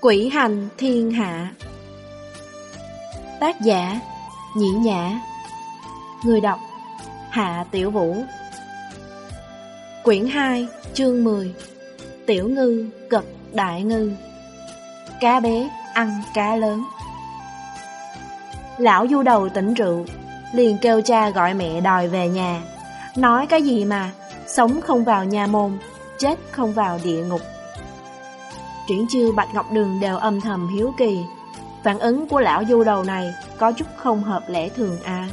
Quỷ hành thiên hạ. Tác giả, Nhĩ Nhã. Người đọc, Hạ Tiểu Vũ. Quyển 2 chương 10 Tiểu ngư cực đại ngư. Cá bé ăn cá lớn. Lão du đầu tỉnh rượu, Liền kêu cha gọi mẹ đòi về nhà. Nói cái gì mà, Sống không vào nhà môn Chết không vào địa ngục. Triển chiêu Bạch Ngọc Đường đều âm thầm hiếu kỳ. Phản ứng của lão du đầu này Có chút không hợp lẽ thường à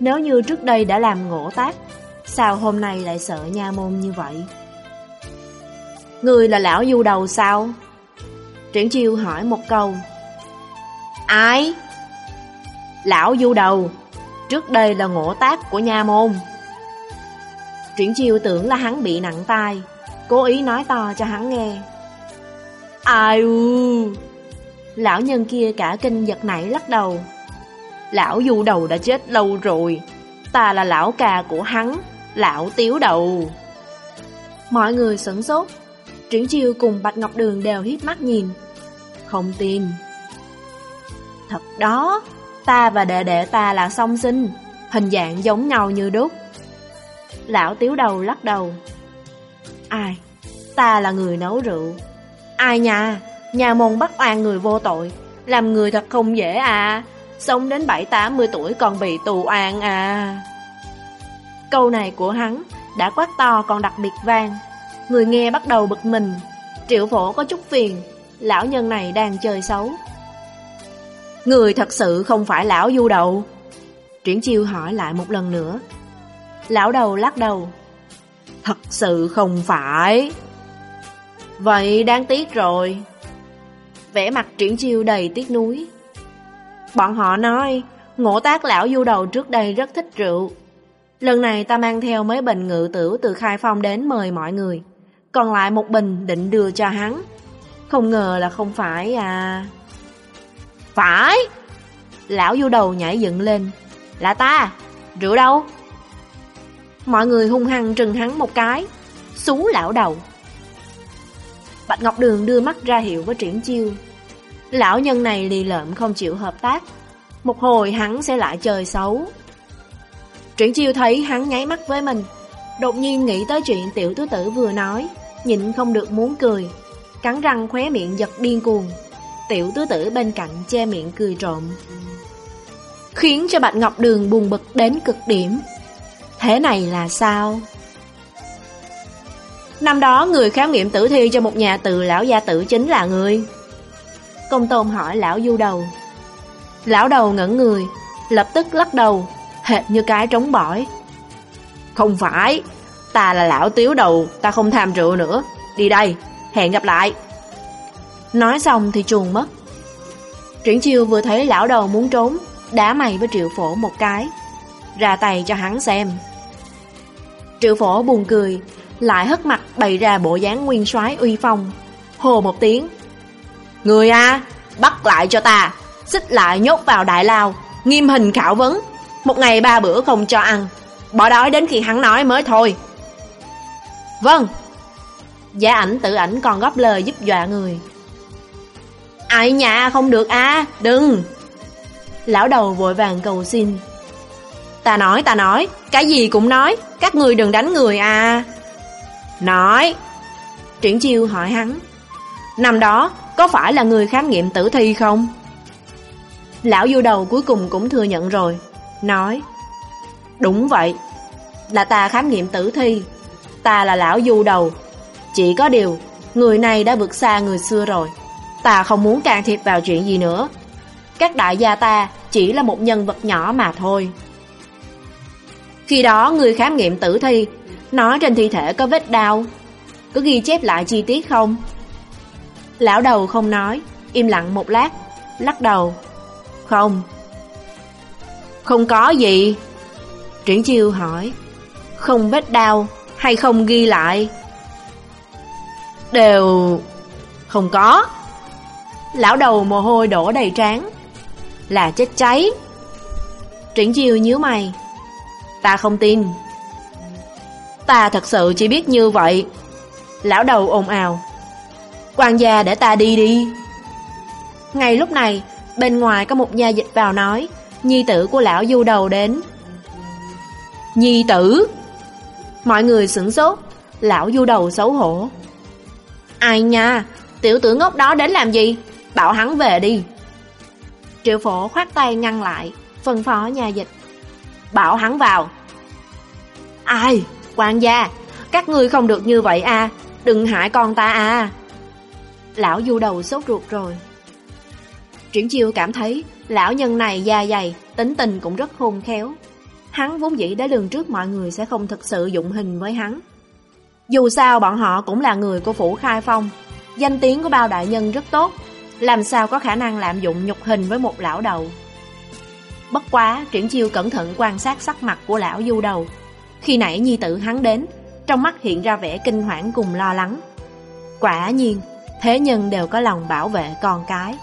Nếu như trước đây đã làm ngộ tác, Sao hôm nay lại sợ nha môn như vậy? Người là lão du đầu sao? Triển chiêu hỏi một câu. Ai? Lão du đầu, Trước đây là ngộ tác của nha môn. Triển chiêu tưởng là hắn bị nặng tai, Cố ý nói to cho hắn nghe. Ai u. Lão nhân kia cả kinh giật nảy lắc đầu. Lão du đầu đã chết lâu rồi. Ta là lão cà của hắn Lão tiếu đầu. Mọi người sửng sốt. Triển chiêu cùng Bạch Ngọc Đường đều hiếp mắt nhìn. Không tin. Thật đó Ta và đệ đệ ta là song sinh Hình dạng giống nhau như đúc. Lão tiếu đầu lắc đầu. Ai Ta là người nấu rượu Ai nha, Nhà môn bắt oan người vô tội. Làm người thật không dễ à. Sống đến 7-80 tuổi còn bị tù oan à. Câu này của hắn Đã quát to, còn đặc biệt vang. Người nghe bắt đầu bực mình. Triệu phổ có chút phiền. Lão nhân này đang chơi xấu. Người thật sự không phải lão du đầu. Triển chiêu hỏi lại một lần nữa. Lão đầu lắc đầu. Thật sự không phải. Vậy đáng tiếc rồi. Vẽ mặt triển chiêu đầy tiếc nuối. Bọn họ nói Ngộ tác lão du đầu trước đây rất thích rượu. Lần này ta mang theo mấy bình ngự tử từ khai phong đến mời mọi người. Còn lại một bình định đưa cho hắn. Không ngờ là không phải à. Phải! Lão du đầu nhảy dựng lên. Là ta, Rượu đâu? Mọi người hung hăng trừng hắn một cái. Xú lão đầu. Bạch Ngọc Đường đưa mắt ra hiệu với triển chiêu. Lão nhân này lì lợm không chịu hợp tác. Một hồi hắn sẽ lại chơi xấu. Triển chiêu thấy hắn nháy mắt với mình. Đột nhiên nghĩ tới chuyện tiểu tứ tử vừa nói, Nhịn không được muốn cười. Cắn răng khóe miệng giật điên cuồng. Tiểu tứ tử bên cạnh che miệng cười trộm. Khiến cho Bạch Ngọc Đường buồn bực đến cực điểm. Thế này là sao? Năm đó người khám nghiệm tử thi cho một nhà từ lão gia tử chính là người. Công tôn hỏi lão du đầu. Lão đầu ngẩn người, Lập tức lắc đầu, Hệt như cái trống bỏi. Không phải, Ta là lão tiếu đầu, Ta không tham rượu nữa. Đi đây, Hẹn gặp lại. Nói xong thì chuồn mất. Triển chiêu vừa thấy lão đầu muốn trốn, Đá mày với triệu phổ một cái, Ra tay cho hắn xem. Triệu phổ buồn cười lại hất mặt bày ra bộ dáng nguyên soái uy phong. Hồ một tiếng, Người à Bắt lại cho ta, Xích lại nhốt vào đại lao, Nghiêm hình khảo vấn, Một ngày ba bữa không cho ăn, Bỏ đói đến khi hắn nói mới thôi. Vâng. Giả ảnh tự ảnh còn góp lời giúp dọa người. Ai nhà không được à Đừng. Lão đầu vội vàng cầu xin. Ta nói ta nói, Cái gì cũng nói, Các người đừng đánh người à Nói. Triển chiêu hỏi hắn. Năm đó, có phải là người khám nghiệm tử thi không? Lão du đầu cuối cùng cũng thừa nhận rồi. Nói. Đúng vậy. Là ta khám nghiệm tử thi. Ta là lão du đầu. Chỉ có điều, Người này đã vượt xa người xưa rồi. Ta không muốn can thiệp vào chuyện gì nữa. Các đại gia ta Chỉ là một nhân vật nhỏ mà thôi. Khi đó, người khám nghiệm tử thi Nói trên thi thể có vết đau. Có ghi chép lại chi tiết không? Lão đầu không nói, Im lặng một lát, Lắc đầu. Không. Không có gì. Triển chiêu hỏi, Không vết đau Hay không ghi lại? Đều Không có. Lão đầu mồ hôi đổ đầy trán. Là chết cháy. Triển chiêu nhíu mày. Ta không tin. Ta thật sự chỉ biết như vậy Lão đầu ồn ào quan gia để ta đi đi Ngay lúc này, bên ngoài có một nhà dịch vào nói, nhi tử của lão du đầu đến. Nhi tử! Mọi người sửng sốt, lão du đầu xấu hổ. Ai nha, tiểu tử ngốc đó đến làm gì? Bảo hắn về đi. Triệu phổ khoát tay ngăn lại, phân phó nhà dịch. Bảo hắn vào. Ai? Quan gia, các ngươi không được như vậy à, đừng hại con ta à. Lão du đầu sốt ruột rồi. Triển chiêu cảm thấy lão nhân này da dày, tính tình cũng rất khôn khéo. Hắn vốn dĩ đã lường trước mọi người sẽ không thực sự dụng hình với hắn. Dù sao bọn họ cũng là người của Phủ Khai Phong, danh tiếng của bao đại nhân rất tốt, làm sao có khả năng lạm dụng nhục hình với một lão đầu. Bất quá, triển chiêu cẩn thận quan sát sắc mặt của lão du đầu. Khi nãy nhi tử hắn đến, trong mắt hiện ra vẻ kinh hoảng cùng lo lắng. Quả nhiên, thế nhân đều có lòng bảo vệ con cái.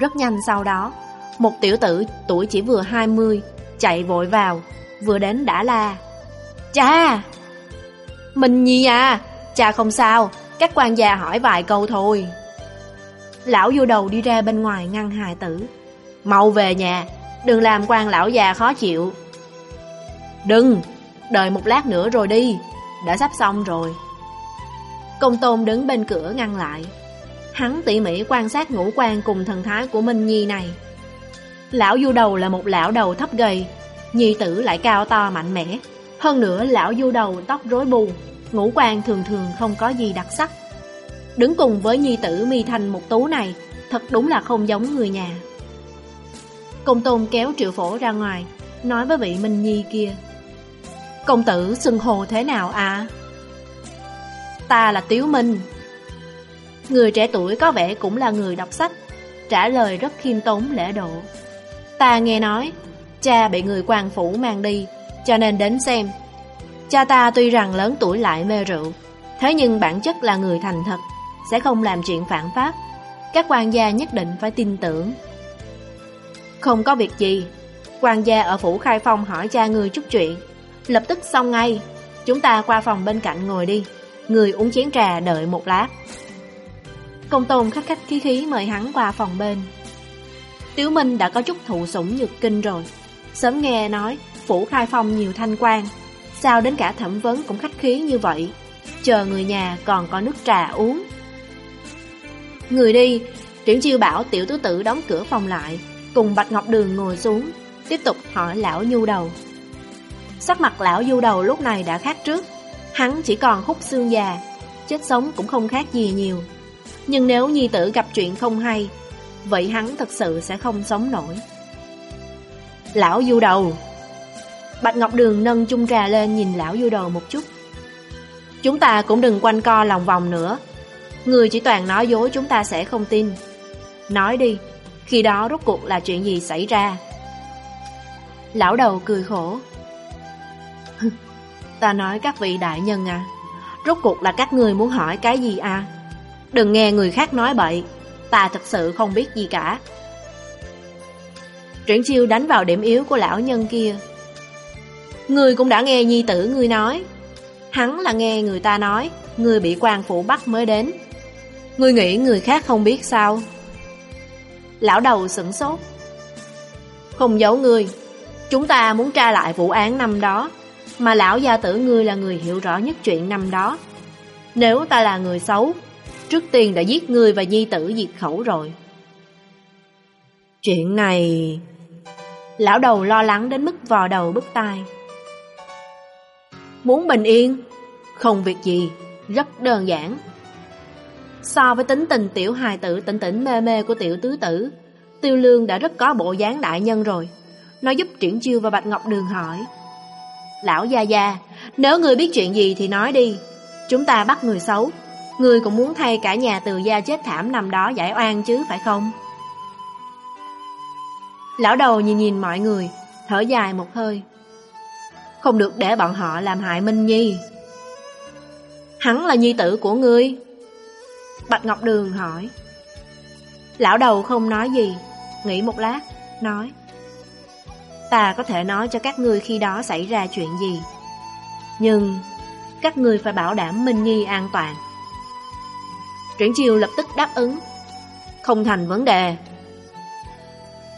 Rất nhanh sau đó, một tiểu tử tuổi chỉ vừa 20 chạy vội vào, vừa đến đã la. Cha! Mình nhi à, cha không sao, các quan gia hỏi vài câu thôi. Lão vô đầu đi ra bên ngoài ngăn hài tử. Mau về nhà, đừng làm quan lão già khó chịu. Đừng, đợi một lát nữa rồi đi, đã sắp xong rồi. Công tôn đứng bên cửa ngăn lại. Hắn tỉ mỉ quan sát ngũ quan cùng thần thái của Minh Nhi này. Lão du đầu là một lão đầu thấp gầy, nhi tử lại cao to mạnh mẽ. Hơn nữa lão du đầu tóc rối bù, ngũ quan thường thường không có gì đặc sắc. Đứng cùng với nhi tử mi thành một tú này, thật đúng là không giống người nhà. Công tôn kéo triệu phổ ra ngoài, nói với vị Minh Nhi kia. Công tử xưng hồ thế nào à? Ta là Tiếu Minh. Người trẻ tuổi có vẻ cũng là người đọc sách, trả lời rất khiêm tốn lễ độ. Ta nghe nói, cha bị người quan phủ mang đi, cho nên đến xem. Cha ta tuy rằng lớn tuổi lại mê rượu, thế nhưng bản chất là người thành thật, sẽ không làm chuyện phản pháp. Các quan gia nhất định phải tin tưởng. Không có việc gì, quan gia ở phủ khai phong hỏi cha người chút chuyện, lập tức xong ngay. Chúng ta qua phòng bên cạnh ngồi đi, người uống chén trà đợi một lát. Công tôn khách khách khí khí mời hắn qua phòng bên. Tiếu Minh đã có chút thụ sủng nhược kinh rồi. Sớm nghe nói, phủ khai phong nhiều thanh quan. Sao đến cả thẩm vấn cũng khách khí như vậy? Chờ người nhà còn có nước trà uống. Người đi, Triển Chiêu bảo tiểu tứ tử đóng cửa phòng lại, cùng Bạch Ngọc Đường ngồi xuống, tiếp tục hỏi lão nhu đầu. Sắc mặt lão du đầu lúc này đã khác trước, hắn chỉ còn khúc xương già, chết sống cũng không khác gì nhiều. Nhưng nếu nhi tử gặp chuyện không hay, vậy hắn thật sự sẽ không sống nổi. Lão du đầu Bạch Ngọc Đường nâng chung trà lên nhìn lão du đầu một chút. Chúng ta cũng đừng quanh co lòng vòng nữa. Người chỉ toàn nói dối chúng ta sẽ không tin. Nói đi, khi đó rốt cuộc là chuyện gì xảy ra? Lão đầu cười khổ ta nói các vị đại nhân à, rốt cuộc là các người muốn hỏi cái gì à? Đừng nghe người khác nói bậy, ta thật sự không biết gì cả. Triển chiêu đánh vào điểm yếu của lão nhân kia. Người cũng đã nghe nhi tử ngươi nói. Hắn là nghe người ta nói, người bị quan phủ bắt mới đến. Ngươi nghĩ người khác không biết sao? Lão đầu sửng sốt. Không giấu ngươi, chúng ta muốn tra lại vụ án năm đó, mà lão gia tử ngươi là người hiểu rõ nhất chuyện năm đó. Nếu ta là người xấu, Trước tiên đã giết người và nhi tử diệt khẩu rồi. Chuyện này... Lão đầu lo lắng đến mức vò đầu bứt tai. Muốn bình yên Không việc gì Rất đơn giản. So với tính tình tiểu hài tử tỉnh tỉnh mê mê của tiểu tứ tử Tiêu lương đã rất có bộ dáng đại nhân rồi. Nó giúp Triển Chiêu và Bạch Ngọc Đường hỏi Lão Gia Gia Nếu người biết chuyện gì thì nói đi Chúng ta bắt người xấu Ngươi cũng muốn thay cả nhà từ gia chết thảm nằm đó giải oan chứ phải không? Lão đầu nhìn nhìn mọi người, thở dài một hơi. Không được để bọn họ làm hại Minh Nhi. Hắn là nhi tử của ngươi. Bạch Ngọc Đường hỏi. Lão đầu không nói gì, nghĩ một lát, nói. Ta có thể nói cho các ngươi khi đó xảy ra chuyện gì. Nhưng, các ngươi phải bảo đảm Minh Nhi an toàn. Triển Chiêu lập tức đáp ứng. không thành vấn đề.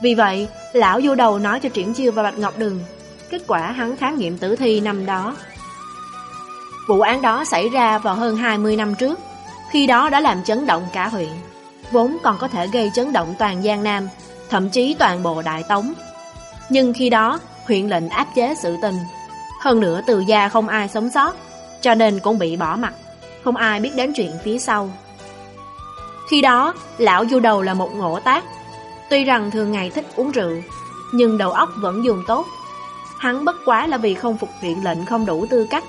Vì vậy, lão vô đầu nói cho Triển Chiêu và Bạch Ngọc Đường, kết quả hắn khám nghiệm tử thi năm đó. Vụ án đó xảy ra vào hơn 20 năm trước, khi đó đã làm chấn động cả huyện, vốn còn có thể gây chấn động toàn Giang Nam, thậm chí toàn bộ Đại Tống. Nhưng khi đó, huyện lệnh áp chế sự tình, hơn nữa từ gia không ai sống sót, cho nên cũng bị bỏ mặt, không ai biết đến chuyện phía sau. Khi đó, lão du đầu là một ngộ tác, tuy rằng thường ngày thích uống rượu, nhưng đầu óc vẫn dùng tốt. Hắn bất quá là vì không phục huyện lệnh không đủ tư cách,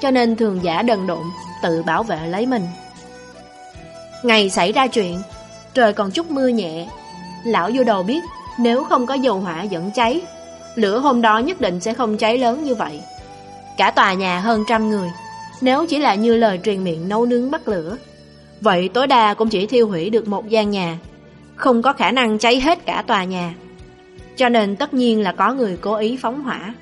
cho nên thường giả đần độn, tự bảo vệ lấy mình. Ngày xảy ra chuyện, trời còn chút mưa nhẹ. Lão vô đầu biết nếu không có dầu hỏa dẫn cháy, lửa hôm đó nhất định sẽ không cháy lớn như vậy. Cả tòa nhà hơn trăm người, nếu chỉ là như lời truyền miệng nấu nướng bắt lửa, vậy tối đa cũng chỉ thiêu hủy được một gian nhà, không có khả năng cháy hết cả tòa nhà. Cho nên tất nhiên là có người cố ý phóng hỏa.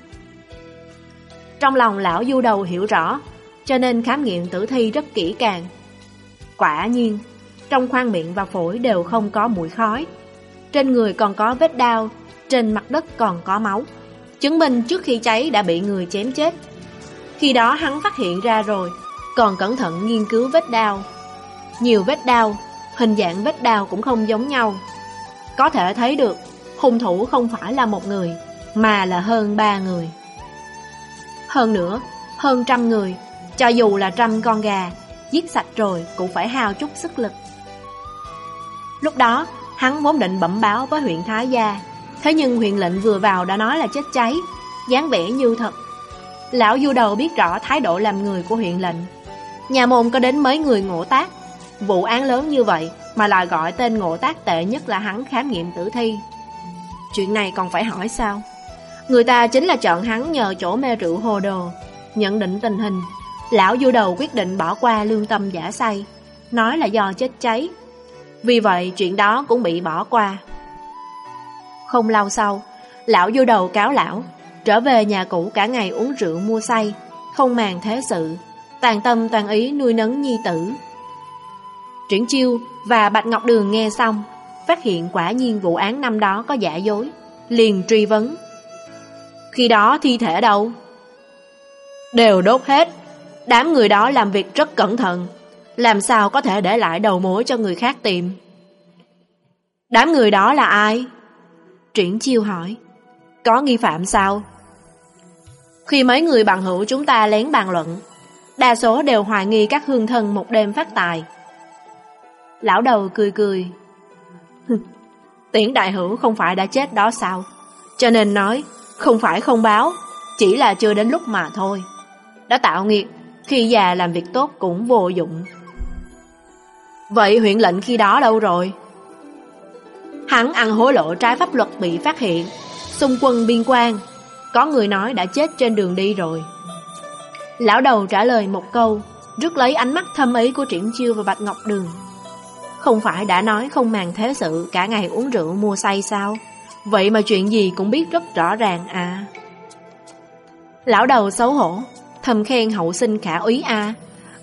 Trong lòng lão du đầu hiểu rõ, cho nên khám nghiệm tử thi rất kỹ càng. Quả nhiên, trong khoang miệng và phổi đều không có mũi khói. Trên người còn có vết đau, trên mặt đất còn có máu. Chứng minh trước khi cháy đã bị người chém chết. Khi đó hắn phát hiện ra rồi, còn cẩn thận nghiên cứu vết đau. Nhiều vết đau, hình dạng vết đau cũng không giống nhau. Có thể thấy được, hung thủ không phải là một người, mà là hơn ba người. Hơn nữa, hơn trăm người, cho dù là trăm con gà, giết sạch rồi cũng phải hao chút sức lực. Lúc đó, hắn vốn định bẩm báo với huyện Thái Gia, thế nhưng huyện lệnh vừa vào đã nói là chết cháy, dáng vẻ như thật. Lão du đầu biết rõ thái độ làm người của huyện lệnh. Nhà môn có đến mấy người ngộ tác, vụ án lớn như vậy mà lại gọi tên ngộ tác tệ nhất là hắn khám nghiệm tử thi. Chuyện này còn phải hỏi sao? Người ta chính là chọn hắn nhờ chỗ mê rượu hồ đồ, nhận định tình hình. Lão du đầu quyết định bỏ qua lương tâm giả say, nói là do chết cháy, vì vậy chuyện đó cũng bị bỏ qua. Không lâu sau Lão vô đầu cáo lão Trở về nhà cũ cả ngày uống rượu mua say Không màng thế sự Tàn tâm toàn ý nuôi nấng nhi tử. Triển chiêu và Bạch Ngọc Đường nghe xong Phát hiện quả nhiên vụ án năm đó có giả dối Liền truy vấn. Khi đó thi thể đâu? Đều đốt hết. Đám người đó làm việc rất cẩn thận làm sao có thể để lại đầu mối cho người khác tìm? Đám người đó là ai? Triển chiêu hỏi. Có nghi phạm sao? Khi mấy người bạn hữu chúng ta lén bàn luận Đa số đều hoài nghi các hương thân một đêm phát tài. Lão đầu cười cười. Tiễn đại hữu không phải đã chết đó sao? Cho nên nói Không phải không báo Chỉ là chưa đến lúc mà thôi. Đã tạo nghiệp, Khi già làm việc tốt cũng vô dụng. Vậy huyện lệnh khi đó đâu rồi? Hắn ăn hối lộ trái pháp luật bị phát hiện. Xung quân biên quan. Có người nói đã chết trên đường đi rồi. Lão đầu trả lời một câu, Rước lấy ánh mắt thâm ý của Triển Chiêu và Bạch Ngọc Đường. Không phải đã nói không màng thế sự, Cả ngày uống rượu mua say sao? Vậy mà chuyện gì cũng biết rất rõ ràng à. Lão đầu xấu hổ, Thầm khen hậu sinh khả úy a.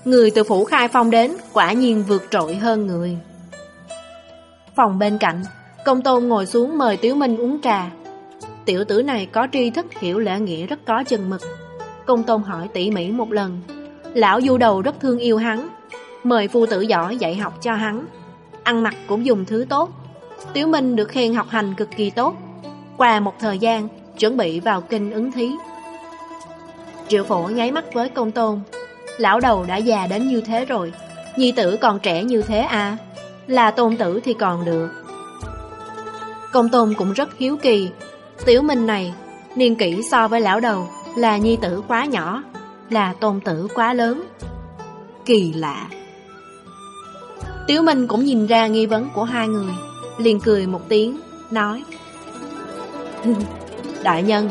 Người từ phủ khai phong đến quả nhiên vượt trội hơn người. Phòng bên cạnh, công tôn ngồi xuống mời Tiếu Minh uống trà. Tiểu tử này có tri thức hiểu lễ nghĩa rất có chừng mực. Công tôn hỏi tỉ mỉ một lần. Lão du đầu rất thương yêu hắn, mời phu tử giỏi dạy học cho hắn. Ăn mặc cũng dùng thứ tốt. Tiếu Minh được khen học hành cực kỳ tốt. Qua một thời gian, chuẩn bị vào kinh ứng thí. Triệu phổ nháy mắt với công tôn Lão đầu đã già đến như thế rồi. Nhi tử còn trẻ như thế à? Là tôn tử thì còn được. Công tôn cũng rất hiếu kỳ. Tiểu minh này, Niên kỷ so với lão đầu Là nhi tử quá nhỏ, Là tôn tử quá lớn. Kỳ lạ. Tiểu Minh cũng nhìn ra nghi vấn của hai người, liền cười một tiếng, Nói, Đại nhân,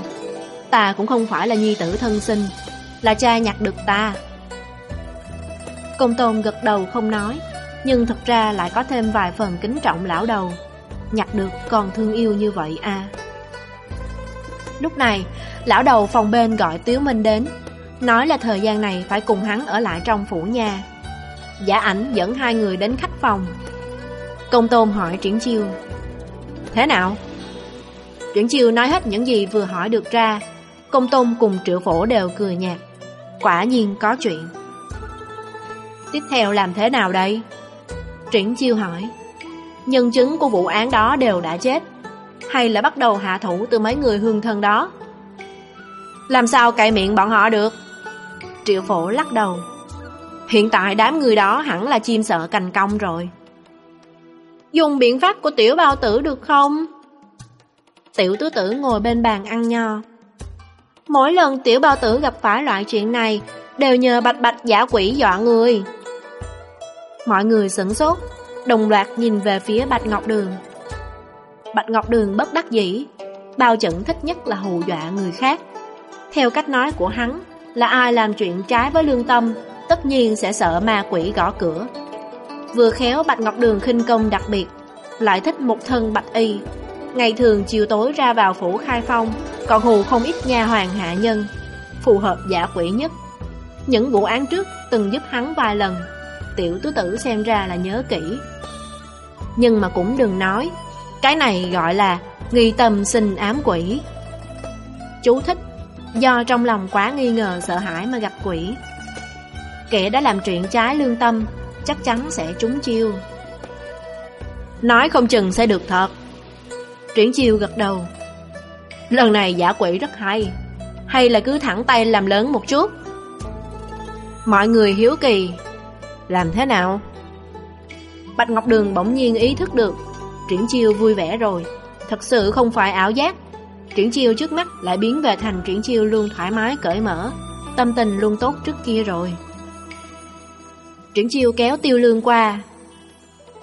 Ta cũng không phải là nhi tử thân sinh, Là cha nhặt được ta. Công tôn gật đầu không nói, Nhưng thật ra lại có thêm vài phần kính trọng lão đầu. Nhặt được còn thương yêu như vậy à? Lúc này, Lão đầu phòng bên gọi Tiếu Minh đến, Nói là thời gian này phải cùng hắn ở lại trong phủ nhà. Giả ảnh dẫn hai người đến khách phòng. Công Tôn hỏi Triển Chiêu. Thế nào? Triển Chiêu nói hết những gì vừa hỏi được ra. Công Tôn cùng triệu phổ đều cười nhạt. Quả nhiên có chuyện. Tiếp theo làm thế nào đây? Triển Chiêu hỏi. Nhân chứng của vụ án đó đều đã chết. Hay là bắt đầu hạ thủ từ mấy người hương thân đó? Làm sao cậy miệng bọn họ được? Triệu phổ lắc đầu. Hiện tại đám người đó hẳn là chim sợ cành công rồi. Dùng biện pháp của tiểu bao tử được không? Tiểu tứ tử ngồi bên bàn ăn nho. Mỗi lần tiểu bao tử gặp phải loại chuyện này Đều nhờ bạch bạch giả quỷ dọa người. Mọi người sửng sốt, Đồng loạt nhìn về phía Bạch Ngọc Đường. Bạch Ngọc Đường bất đắc dĩ, Bao chẩn thích nhất là hù dọa người khác. Theo cách nói của hắn, Là ai làm chuyện trái với lương tâm, Tất nhiên sẽ sợ ma quỷ gõ cửa. Vừa khéo Bạch Ngọc Đường khinh công đặc biệt, Lại thích một thân bạch y. Ngày thường chiều tối ra vào phủ khai phong, Còn hù không ít nha hoàng hạ nhân, Phù hợp giả quỷ nhất. Những vụ án trước từng giúp hắn vài lần. Tiểu tứ tử xem ra là nhớ kỹ. Nhưng mà cũng đừng nói, Cái này gọi là Nghi tâm sinh ám quỷ. Chú thích, Do trong lòng quá nghi ngờ sợ hãi mà gặp quỷ. Kẻ đã làm chuyện trái lương tâm, Chắc chắn sẽ trúng chiêu. Nói không chừng sẽ được thật. Triển chiêu gật đầu. Lần này giả quỷ rất hay. Hay là cứ thẳng tay làm lớn một chút. Mọi người hiếu kỳ. Làm thế nào? Bạch Ngọc Đường bỗng nhiên ý thức được, Triển chiêu vui vẻ rồi. Thật sự không phải ảo giác. Triển chiêu trước mắt lại biến về thành triển chiêu luôn thoải mái, cởi mở, Tâm tình luôn tốt trước kia rồi. Triển chiêu kéo tiêu lương qua.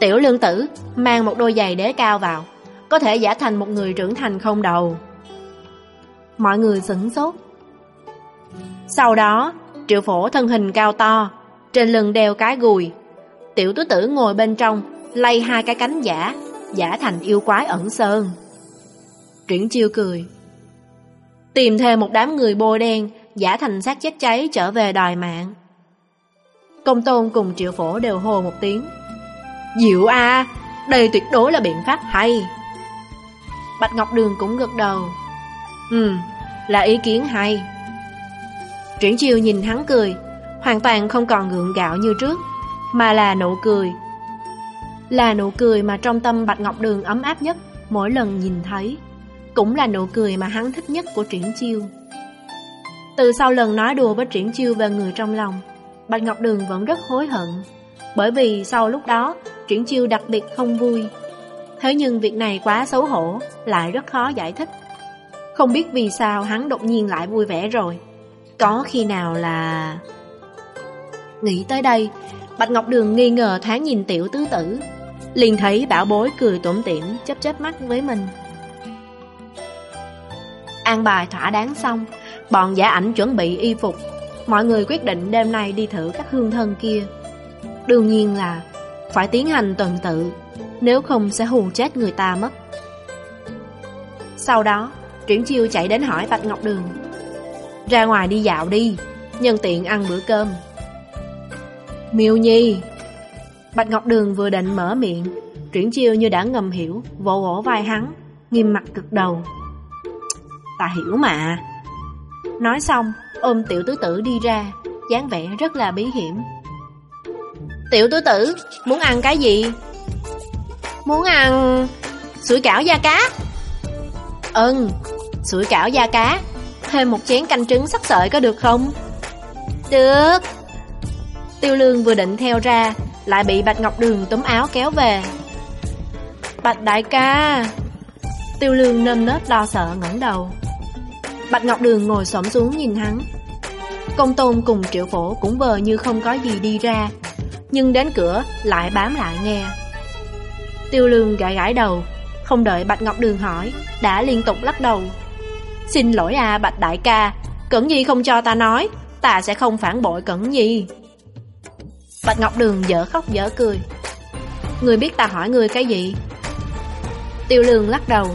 Tiểu lương tử, Mang một đôi giày đế cao vào, Có thể giả thành một người trưởng thành không đầu. Mọi người sửng sốt. Sau đó Triệu phổ thân hình cao to, trên lưng đeo cái gùi. Tiểu tứ tử ngồi bên trong, Lay hai cái cánh giả Giả thành yêu quái ẩn sơn. Triển chiêu cười. Tìm thêm một đám người bôi đen, Giả thành xác chết cháy trở về đòi mạng. Công tôn cùng triệu phổ đều hồ một tiếng. Diệu a, Đây tuyệt đối là biện pháp hay. Bạch Ngọc Đường cũng gật đầu. Ừ Là ý kiến hay. Triển chiêu nhìn hắn cười hoàn toàn không còn ngượng gạo như trước, mà là nụ cười. Là nụ cười mà trong tâm Bạch Ngọc Đường ấm áp nhất mỗi lần nhìn thấy, cũng là nụ cười mà hắn thích nhất của Triển Chiêu. Từ sau lần nói đùa với Triển Chiêu về người trong lòng, Bạch Ngọc Đường vẫn rất hối hận, bởi vì sau lúc đó, Triển Chiêu đặc biệt không vui. Thế nhưng việc này quá xấu hổ, lại rất khó giải thích. Không biết vì sao hắn đột nhiên lại vui vẻ rồi. Có khi nào là... Nghĩ tới đây, Bạch Ngọc Đường nghi ngờ thoáng nhìn tiểu tứ tử, liền thấy bảo bối cười tủm tỉm chớp chớp mắt với mình. An bài thỏa đáng xong, bọn giả ảnh chuẩn bị y phục, mọi người quyết định đêm nay đi thử các hương thân kia. Đương nhiên là phải tiến hành tuần tự, nếu không sẽ hù chết người ta mất. Sau đó, Triển Chiêu chạy đến hỏi Bạch Ngọc Đường ra ngoài đi dạo đi, Nhân tiện ăn bữa cơm. Miêu Nhi, Bạch Ngọc Đường vừa định mở miệng, Triển chiêu như đã ngầm hiểu, Vỗ vỗ vai hắn, Nghiêm mặt cực đầu. Ta hiểu mà. Nói xong, ôm tiểu tứ tử đi ra, dáng vẻ rất là bí hiểm. Tiểu tứ tử, Muốn ăn cái gì? Muốn ăn Sủi cảo da cá. Ừ Sủi cảo da cá. Thêm một chén canh trứng sắc sợi có được không? Được. Tiêu lương vừa định theo ra, Lại bị Bạch Ngọc Đường túm áo kéo về. Bạch đại ca. Tiêu lương nâm nớp lo sợ ngẩng đầu. Bạch Ngọc Đường ngồi xổm xuống nhìn hắn. Công tôn cùng triệu phổ cũng vờ như không có gì đi ra, Nhưng đến cửa lại bám lại nghe. Tiêu lương gãi gãi đầu, Không đợi Bạch Ngọc Đường hỏi, Đã liên tục lắc đầu. Xin lỗi à Bạch Đại ca. Cẩn Nhi không cho ta nói, Ta sẽ không phản bội Cẩn Nhi. Bạch Ngọc Đường dở khóc dở cười. Người biết ta hỏi người cái gì? Tiêu lương lắc đầu.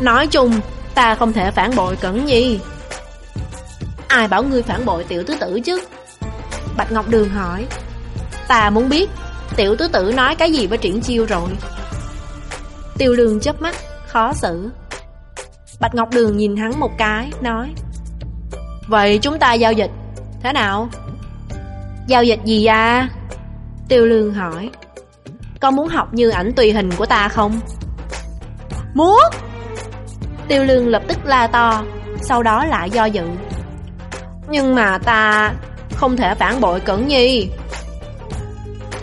Nói chung, Ta không thể phản bội Cẩn Nhi. Ai bảo ngươi phản bội tiểu tứ tử chứ? Bạch Ngọc Đường hỏi. Ta muốn biết, Tiểu tứ tử nói cái gì với triển chiêu rồi? Tiêu lương chớp mắt, Khó xử. Bạch Ngọc Đường nhìn hắn một cái, Nói, Vậy chúng ta giao dịch. Thế nào? Giao dịch gì à? Tiêu lương hỏi Con muốn học như ảnh tùy hình của ta không? Muốn? Tiêu lương lập tức la to, Sau đó lại do dự. Nhưng mà ta Không thể phản bội Cẩn Nhi.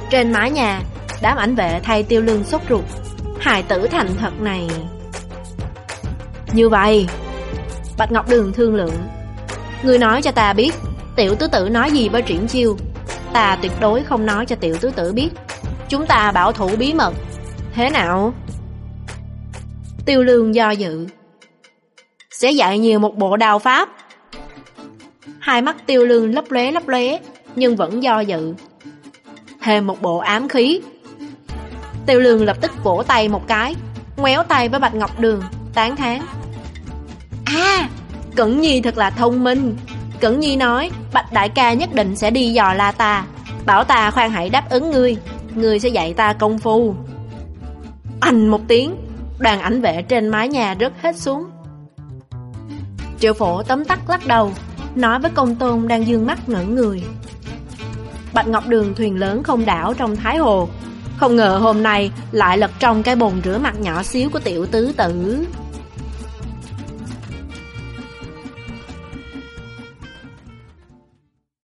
Trên mái nhà, Đám ảnh vệ thay tiêu lương sốt ruột. Hài tử thành thật này. Như vậy, Bạch Ngọc Đường thương lượng. Ngươi nói cho ta biết, Tiểu tứ tử nói gì với triển chiêu. Ta tuyệt đối không nói cho tiểu tứ tử biết. Chúng ta bảo thủ bí mật. Thế nào? Tiêu lương do dự. Sẽ dạy nhiều một bộ đào pháp. Hai mắt tiêu lương lấp lóe lấp lóe, Nhưng vẫn do dự. Thêm một bộ ám khí. Tiêu lương lập tức vỗ tay một cái, Ngoéo tay với Bạch Ngọc Đường. Tán thán. À Cẩn Nhi thật là thông minh. Cẩn Nhi nói, Bạch đại ca nhất định sẽ đi dò la ta, Bảo ta khoan hãy đáp ứng ngươi. Ngươi sẽ dạy ta công phu. Anh một tiếng, Đoàn ảnh vệ trên mái nhà rớt hết xuống. Triệu phổ tấm tắc lắc đầu, Nói với công tôn đang dương mắt ngẩn người. Bạch Ngọc Đường thuyền lớn không đảo trong Thái Hồ. Không ngờ hôm nay lại lật trong cái bồn rửa mặt nhỏ xíu của tiểu tứ tử.